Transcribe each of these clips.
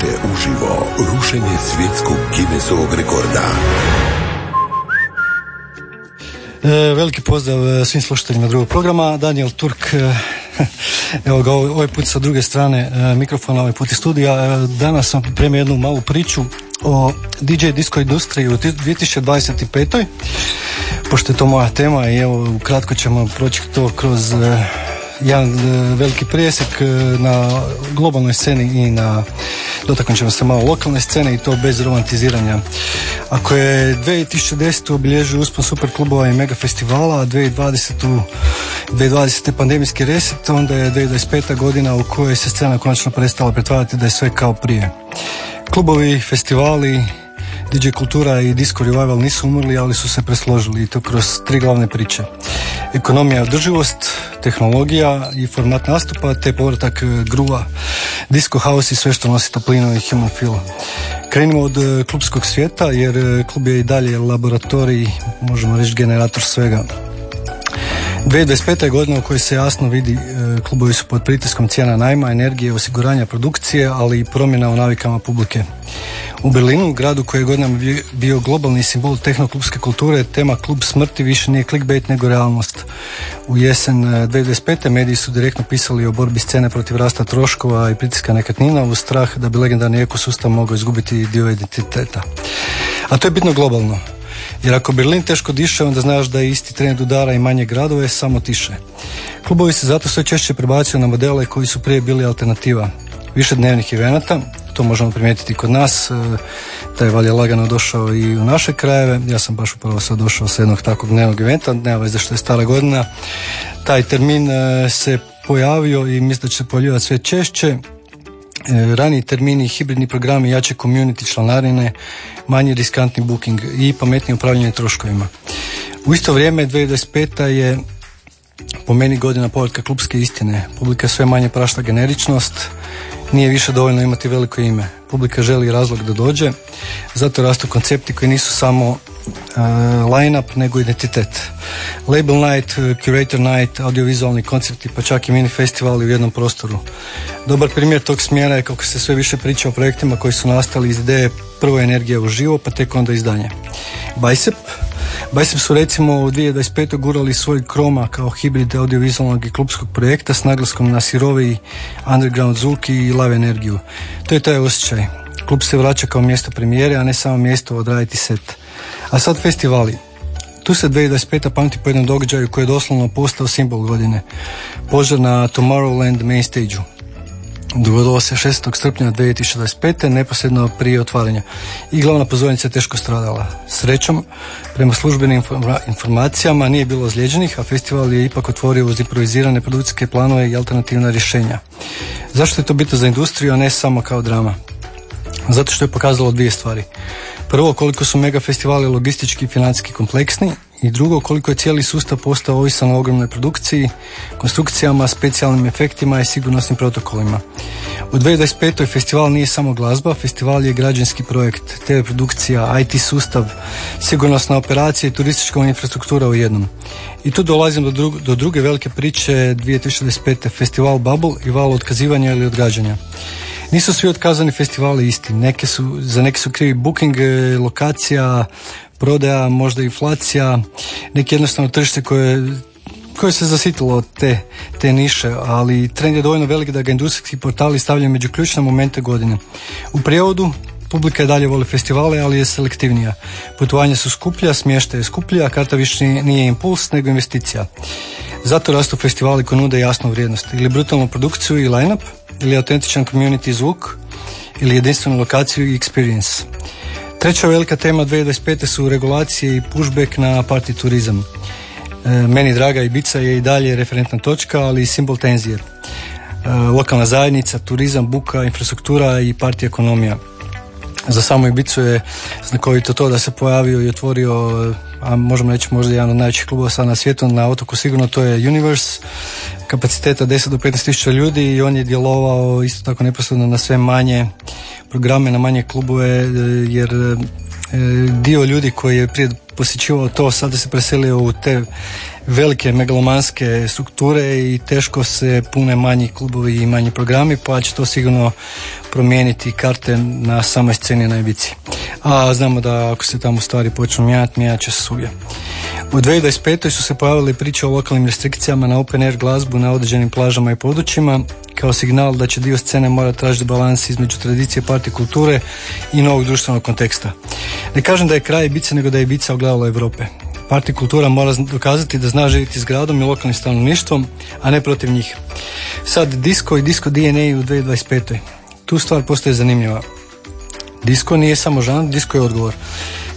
Doživite uživo rušenje svjetskog Guinnessovog rekorda. E, veliki pozdrav e, svim slušateljima drugog programa. Daniel Turk, e, evo ga ovaj put sa druge strane mikrofona, ovaj put iz studija. Danas sam pripremio jednu malu priču o DJ disco industriji u 2025. Pošto je to moja tema i evo kratko ćemo proći to kroz jedan e, veliki prijesek e, na globalnoj sceni i na dotaknut ćemo se malo lokalne scene i to bez romantiziranja. Ako je 2010. obilježio uspon super klubova i mega festivala, a 2020. 2020. pandemijski reset, onda je 2025. godina u kojoj se scena konačno prestala pretvarati da je sve kao prije. Klubovi, festivali, DJ kultura i disco revival nisu umrli, ali su se presložili i to kroz tri glavne priče. Ekonomija održivost, tehnologija i format nastupa, te povratak e, gruva, disco house i sve što nosi toplinu i human feel. Krenimo od e, klubskog svijeta, jer e, klub je i dalje laboratorij, možemo reći generator svega. 2025. godina u kojoj se jasno vidi klubovi su pod pritiskom cijena najma, energije, osiguranja produkcije, ali i promjena u navikama publike. U Berlinu, gradu koji je godinama bio globalni simbol tehnoklubske kulture, tema klub smrti više nije clickbait nego realnost. U jesen 2025. Eh, mediji su direktno pisali o borbi scene protiv rasta troškova i pritiska nekretnina u strah da bi legendarni ekosustav mogao izgubiti dio identiteta. A to je bitno globalno. Jer ako Berlin teško diše, onda znaš da je isti trend udara i manje gradove, samo tiše. Klubovi se zato sve češće prebacuju na modele koji su prije bili alternativa. Više dnevnih evenata, to možemo primijetiti kod nas, taj valje lagano došao i u naše krajeve, ja sam baš upravo sad došao sa jednog takvog dnevnog eventa, nema veze što je stara godina, taj termin e, se pojavio i mislim da će se pojavljivati sve češće, e, raniji termini, hibridni programi, jače community članarine, manji riskantni booking i pametnije upravljanje troškovima. U isto vrijeme 2025. je po meni godina povratka klubske istine. Publika sve manje prašta generičnost, nije više dovoljno imati veliko ime. Publika želi razlog da dođe, zato rastu koncepti koji nisu samo line-up, nego identitet. Label night, curator night, audiovizualni koncepti, pa čak i mini festivali u jednom prostoru. Dobar primjer tog smjera je kako se sve više priča o projektima koji su nastali iz ideje prvo energije u živo, pa tek onda izdanje. Bicep, Bicep su recimo u 2025. gurali svoj kroma kao hibrid audiovizualnog i klubskog projekta s naglaskom na siroviji underground zvuk i live energiju. To je taj osjećaj. Klub se vraća kao mjesto premijere, a ne samo mjesto odraditi set. A sad festivali. Tu se 2025. pamti po jednom događaju koji je doslovno postao simbol godine. Požar na Tomorrowland main stage Dogodilo se 6. srpnja 2025. neposredno prije otvaranja i glavna pozornica je teško stradala. Srećom, prema službenim informacijama nije bilo ozlijeđenih, a festival je ipak otvorio uz improvizirane produkcijske planove i alternativna rješenja. Zašto je to bitno za industriju, a ne samo kao drama? Zato što je pokazalo dvije stvari. Prvo, koliko su mega festivali logistički i financijski kompleksni i drugo, koliko je cijeli sustav postao ovisan o ogromnoj produkciji, konstrukcijama, specijalnim efektima i sigurnosnim protokolima. U 2025. festival nije samo glazba, festival je građanski projekt, TV produkcija, IT sustav, sigurnosna operacija i turistička infrastruktura u jednom. I tu dolazim do, do druge velike priče 2025. festival Bubble i val otkazivanja ili odgađanja. Nisu svi otkazani festivali isti. Neke su, za neke su krivi booking, e, lokacija, prodaja, možda inflacija, neki jednostavno tržište koje koje se zasitilo te, te niše, ali trend je dovoljno velik da ga industrijski portali stavljaju među ključne momente godine. U prijevodu, publika je dalje voli festivale, ali je selektivnija. Putovanja su skuplja, smještaj je skuplja, a karta više nije impuls, nego investicija. Zato rastu festivali koji nude jasnu vrijednost. Ili brutalnu produkciju i line-up, ili autentičan community zvuk, ili jedinstvenu lokaciju i experience. Treća velika tema 2025. su regulacije i pushback na party turizam. E, meni draga Ibica je i dalje referentna točka, ali i simbol tenzije. E, lokalna zajednica, turizam, buka, infrastruktura i party ekonomija. Za samu Ibicu je znakovito to da se pojavio i otvorio a možemo reći možda jedan od najvećih klubova sada na svijetu na otoku sigurno to je Universe kapaciteta 10 do 15 tisuća ljudi i on je djelovao isto tako neposredno na sve manje programe, na manje klubove e, jer e, dio ljudi koji je prije posjećivao to, sada se preselio u te velike megalomanske strukture i teško se pune manji klubovi i manji programi, pa će to sigurno promijeniti karte na samoj sceni na Ibici. A znamo da ako se tamo stvari počnu mijenjati, mijenjat će se svugdje. U 2025. su se pojavile priče o lokalnim restrikcijama na open air glazbu na određenim plažama i područjima kao signal da će dio scene morati tražiti balans između tradicije parti kulture i novog društvenog konteksta. Ne kažem da je kraj Ibice, nego da je Ibica ogledalo Europe. Parti kultura mora dokazati da zna živjeti s gradom i lokalnim stanovništvom, a ne protiv njih. Sad, disco i disco DNA u 2025. Tu stvar postaje zanimljiva. Disko nije samo žan, disko je odgovor.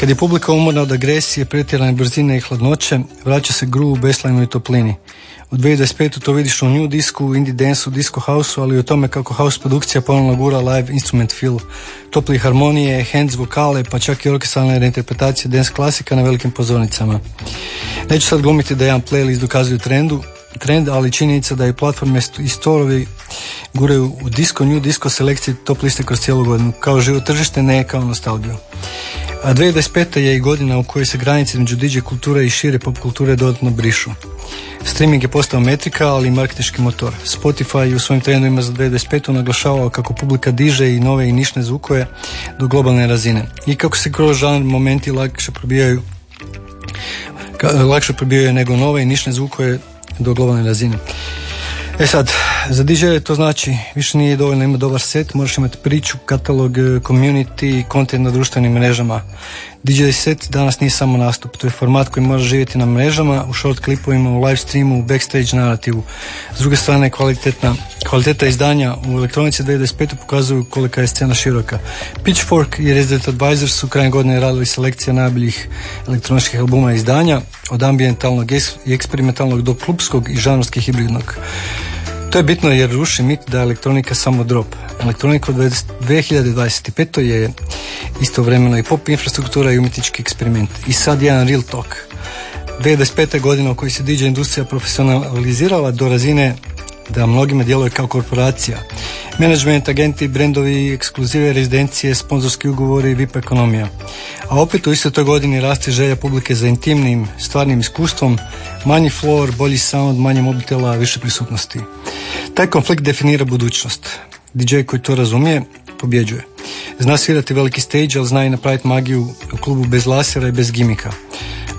Kad je publika umorna od agresije, pretjerane brzine i hladnoće, vraća se gru u i toplini. U 2025. to vidiš u new disku, indie dance disco houseu, ali i o tome kako house produkcija ponovno gura live instrument feel, topli harmonije, hands vokale, pa čak i orkestralne reinterpretacije dance klasika na velikim pozornicama. Neću sad glumiti da jedan playlist dokazuju trendu, trend, ali činjenica da je platforme i storovi guraju u disco, new disco selekciji top liste kroz cijelu godinu, kao živo tržište, ne kao nostalgiju. A 2025. je i godina u kojoj se granice između DJ kulture i šire pop kulture dodatno brišu. Streaming je postao metrika, ali i marketički motor. Spotify u svojim trendovima za 2025. naglašavao kako publika diže i nove i nišne zvukove do globalne razine. I kako se kroz žanr momenti lakše probijaju lakše probijaju nego nove i nišne zvukove do globalne razine. E sad, za DJ to znači više nije dovoljno imati dobar set, moraš imati priču, katalog, e, community, kontent na društvenim mrežama. DJ set danas nije samo nastup, to je format koji može živjeti na mrežama, u short klipovima, u live streamu, u backstage narativu. S druge strane, kvalitetna, kvaliteta izdanja u elektronici 2025. pokazuju kolika je scena široka. Pitchfork i Resident Advisors su krajem godine radili selekcija najboljih elektroničkih albuma izdanja, od ambientalnog i eksperimentalnog do klubskog i žanrovskih hibridnog. To je bitno jer ruši mit da elektronika samo drop. Elektronika u 2025. je istovremeno i pop infrastruktura i umjetnički eksperiment. I sad jedan real talk. 2025. godina u kojoj se DJ industrija profesionalizirala do razine da mnogima djeluje kao korporacija. Management, agenti, brendovi, ekskluzive rezidencije, sponzorski ugovori, VIP ekonomija. A opet u istoj toj godini raste želja publike za intimnim, stvarnim iskustvom, manji floor, bolji sound, manje mobitela, više prisutnosti. Taj konflikt definira budućnost. DJ koji to razumije, pobjeđuje. Zna svirati veliki stage, ali zna i napraviti magiju u klubu bez lasera i bez gimika.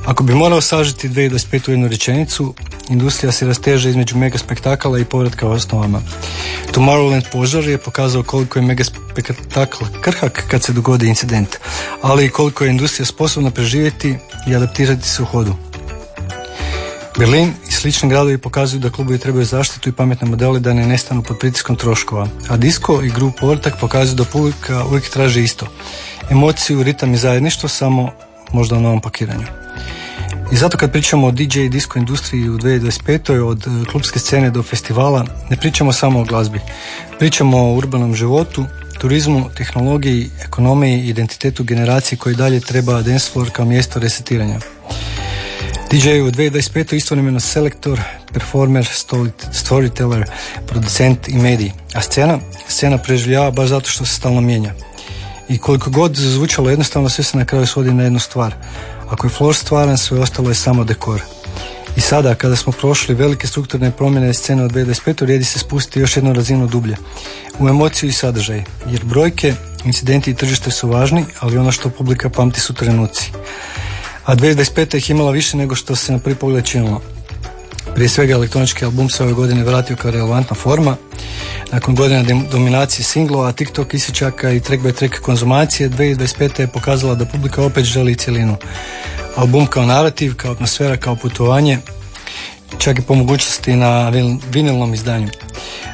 Ako bi morao sažeti 2025 u jednu rečenicu, industrija se rasteže između mega spektakala i povratka osnovama. Tomorrowland požar je pokazao koliko je mega spektakl krhak kad se dogodi incident, ali i koliko je industrija sposobna preživjeti i adaptirati se u hodu. Berlin i slični gradovi pokazuju da klubovi trebaju zaštitu i pametne modele da ne nestanu pod pritiskom troškova, a disco i grup povrtak pokazuju da publika uvijek traži isto. Emociju, ritam i zajedništvo samo možda u novom pakiranju. I zato kad pričamo o DJ disco industriji u 2025. od e, klubske scene do festivala, ne pričamo samo o glazbi. Pričamo o urbanom životu, turizmu, tehnologiji, ekonomiji, identitetu generacije koji dalje treba dance kao mjesto resetiranja. DJ u 2025. istovremeno selektor, performer, storyteller, producent i medij. A scena? Scena preživljava baš zato što se stalno mijenja. I koliko god zvučalo jednostavno sve se na kraju svodi na jednu stvar. Ako je floor stvaran, sve ostalo je samo dekor. I sada, kada smo prošli velike strukturne promjene scene od 2025. rijedi se spustiti još jednu razinu dublje. U emociju i sadržaj. Jer brojke, incidenti i tržište su važni, ali ono što publika pamti su trenuci. A 2025. ih imala više nego što se na prvi pogled činilo. Prije svega elektronički album se ove godine vratio kao relevantna forma. Nakon godina dominacije singlova, TikTok isječaka i track by track konzumacije, 2025. je pokazala da publika opet želi cjelinu. Album kao narativ, kao atmosfera, kao putovanje, čak i po mogućnosti na vinilnom izdanju.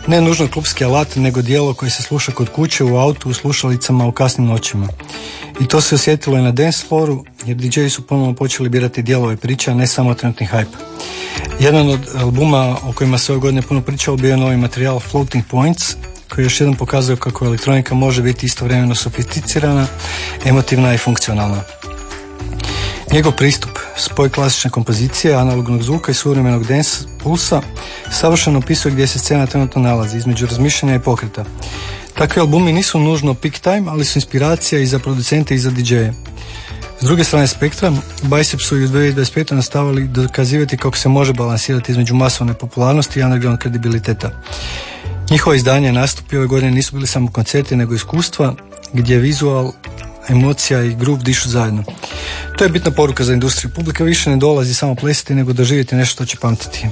Ne nužno klubski alat, nego dijelo koje se sluša kod kuće, u autu, u slušalicama, u kasnim noćima. I to se osjetilo i na dance flooru, jer DJ su ponovno počeli birati dijelove priča, ne samo trenutni hype. Jedan od albuma o kojima se ove godine puno pričalo bio je novi materijal Floating Points, koji još jednom pokazuje kako elektronika može biti istovremeno sofisticirana, emotivna i funkcionalna. Njegov pristup, spoj klasične kompozicije, analognog zvuka i suvremenog dance pulsa, savršeno opisuje gdje se scena trenutno nalazi, između razmišljanja i pokreta. Takvi albumi nisu nužno peak time, ali su inspiracija i za producente i za DJ-e. S druge strane spektra, Bicep su i u 2025. nastavili dokazivati kako se može balansirati između masovne popularnosti i underground kredibiliteta. Njihova izdanja i nastupi ove godine nisu bili samo koncerti, nego iskustva gdje vizual, emocija i grup dišu zajedno. To je bitna poruka za industriju. Publika više ne dolazi samo plesiti, nego doživjeti nešto što će pamtiti.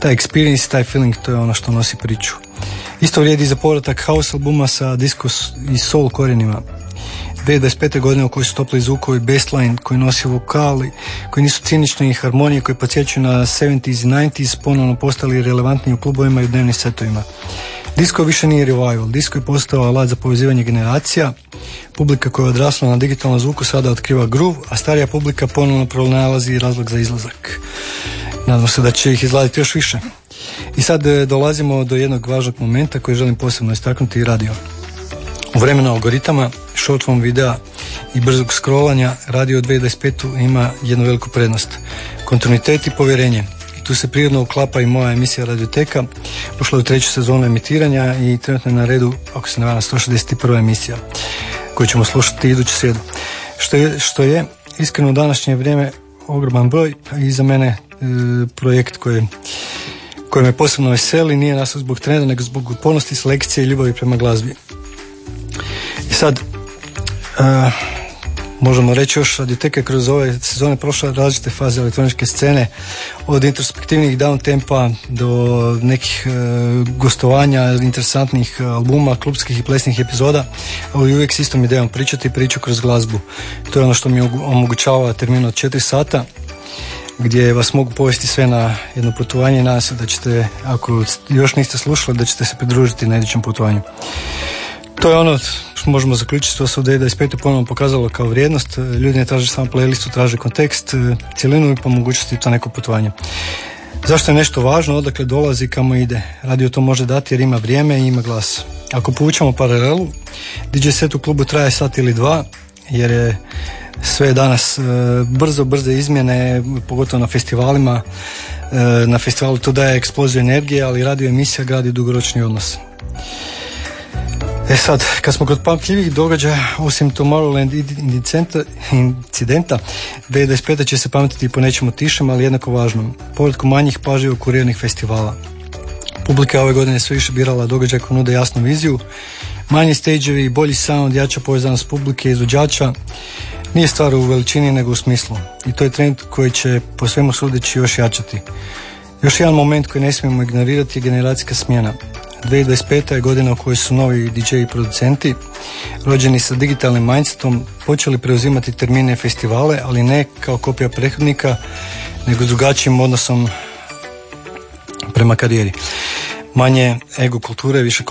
Taj experience, taj feeling, to je ono što nosi priču. Isto vrijedi za povratak house albuma sa disco i soul korijenima. 2025. godine u kojoj su topli zvukovi baseline koji nosi vokali, koji nisu cinični i harmonije koji podsjećaju na 70s i 90s ponovno postali relevantni u klubovima i u dnevnim setovima. Disco više nije revival, disco je postao alat za povezivanje generacija, publika koja je odrasla na digitalnom zvuku sada otkriva groove, a starija publika ponovno pronalazi razlog za izlazak. Nadam se da će ih izladiti još više. I sad e, dolazimo do jednog važnog momenta koji želim posebno istaknuti radio. U vremenu algoritama, short form videa i brzog scrollanja radio 2025 ima jednu veliku prednost. Kontinuitet i povjerenje. I tu se prirodno uklapa i moja emisija Radioteka. Ušla je u treću sezonu emitiranja i trenutno je na redu, ako se ne varam, 161. emisija koju ćemo slušati iduću srijedu. Što je, što je iskreno u današnje vrijeme ogroman broj i za mene e, projekt koji koji me posebno veseli nije nas zbog trenda nego zbog upornosti, selekcije i ljubavi prema glazbi. I sad, uh, možemo reći još Radioteka kroz ove sezone prošla različite faze elektroničke scene od introspektivnih down tempa do nekih uh, gostovanja interesantnih albuma, klubskih i plesnih epizoda ali uvijek s istom idejom pričati priču kroz glazbu to je ono što mi omogućava termin od 4 sata gdje vas mogu povesti sve na jedno putovanje i nadam se da ćete, ako još niste slušali, da ćete se pridružiti na idućem putovanju. To je ono što možemo zaključiti što se u 2025. ponovno pokazalo kao vrijednost. Ljudi ne traže samo playlistu, traže kontekst, cijelinu i po mogućnosti to neko putovanje. Zašto je nešto važno, odakle dolazi kamo ide? Radio to može dati jer ima vrijeme i ima glas. Ako povučemo paralelu, DJ set u klubu traje sat ili dva, jer je sve danas e, brzo, brze izmjene, pogotovo na festivalima. E, na festivalu to daje eksploziju energije, ali radio emisija gradi dugoročni odnos. E sad, kad smo kod pamtljivih događaja, osim Tomorrowland incidenta, 2025. će se pametiti i po nečemu tišem, ali jednako važnom. Povratku manjih pažljivo kurirnih festivala. Publika ove godine sve više birala događaj koji nude jasnu viziju, manji stageovi, bolji sound, jača povezanost publike, izvođača, nije stvar u veličini nego u smislu. I to je trend koji će po svemu sudeći još jačati. Još jedan moment koji ne smijemo ignorirati je generacijska smjena. 2025. je godina u kojoj su novi DJ i producenti rođeni sa digitalnim mindsetom počeli preuzimati termine festivale, ali ne kao kopija prethodnika, nego s drugačijim odnosom prema karijeri manje ego kulture, više,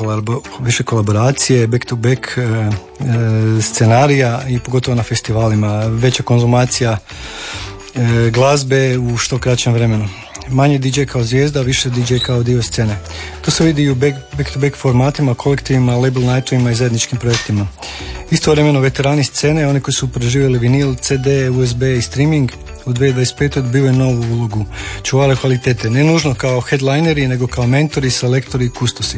više kolaboracije, back to back e, e, scenarija i pogotovo na festivalima, veća konzumacija e, glazbe u što kraćem vremenu. Manje DJ kao zvijezda, više DJ kao dio scene. To se vidi i u back, back to formatima, kolektivima, label nightovima i zajedničkim projektima. Istovremeno veterani scene, oni koji su preživjeli vinil, CD, USB i streaming, u 2025. dobivaju novu ulogu čuvale kvalitete, ne nužno kao headlineri, nego kao mentori, selektori i kustosi.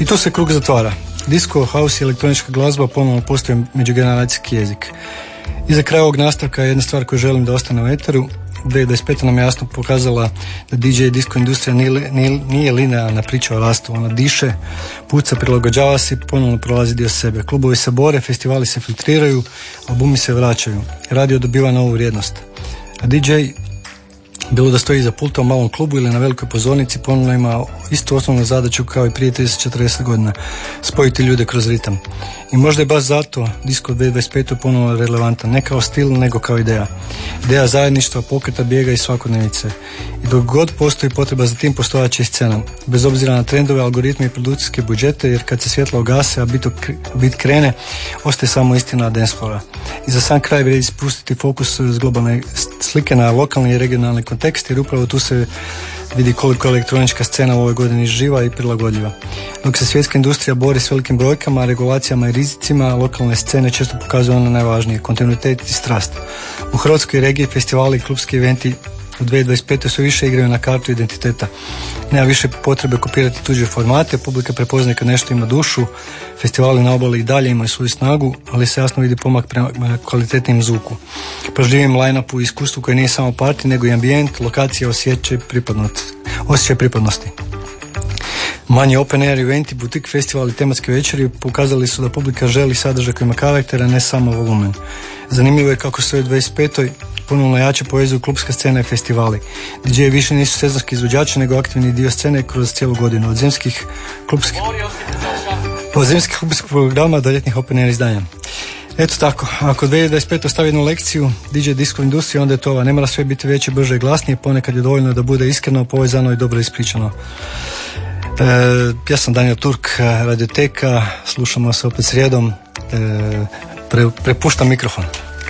I tu se krug zatvara. Disco, house i elektronička glazba ponovno postoje međugeneracijski jezik. I za kraj ovog nastavka jedna stvar koju želim da ostane u eteru, 2025. nam je jasno pokazala da DJ disco industrija nije, nije, nije linearna priča o rastu, ona diše, puca, prilagođava se i ponovno prolazi dio sebe. Klubovi se bore, festivali se filtriraju, albumi se vraćaju. Radio dobiva novu vrijednost. A DJ, bilo da stoji za pultom u malom klubu ili na velikoj pozornici, ponovno ima istu osnovnu zadaću kao i prije 30-40 godina, spojiti ljude kroz ritam. I možda je baš zato Disco 2025 ponovno relevantan, ne kao stil, nego kao ideja. Ideja zajedništva, pokreta, bijega i svakodnevice. I dok god postoji potreba za tim postojaće i scena. Bez obzira na trendove, algoritme i produkcijske budžete, jer kad se svjetlo ugase, a bit, bit krene, ostaje samo istina denspora. I za sam kraj vrijedi spustiti fokus s globalne slike na lokalni i regionalni kontekst, jer upravo tu se vidi koliko elektronička scena u ovoj godini živa i prilagodljiva. Dok se svjetska industrija bori s velikim brojkama, regulacijama i rizicima, lokalne scene često pokazuju ono najvažnije, kontinuitet i strast. U Hrvatskoj regiji festivali i klubski eventi U 2025. su više igraju na kartu identiteta. Nema više potrebe kopirati tuđe formate, publika prepoznaje kad nešto ima dušu, festivali na obali i dalje imaju svoju snagu, ali se jasno vidi pomak prema kvalitetnim zvuku. Proživim line-upu i iskustvu koje nije samo parti, nego i ambijent, lokacija, osjećaj pripadnosti. Osjećaj pripadnosti. Manji open air eventi, butik festivali i tematske večeri pokazali su da publika želi sadržaj koji ima karaktera, ne samo volumen. Zanimljivo je kako se u 25. ponovno jače povezuju klubska scena i festivali. DJ više nisu sezonski izvođači, nego aktivni dio scene kroz cijelu godinu. Od zimskih klubskih, od zimskih klubskih programa do ljetnih open air izdanja. Eto tako, ako 2025. stavi jednu lekciju DJ disco industrije, onda je to ova. Ne mora sve biti veće, brže i glasnije, ponekad je dovoljno da bude iskreno, povezano i dobro ispričano. E, ja sam Daniel Turk, Radioteka, slušamo se opet srijedom. E, pre, prepuštam mikrofon.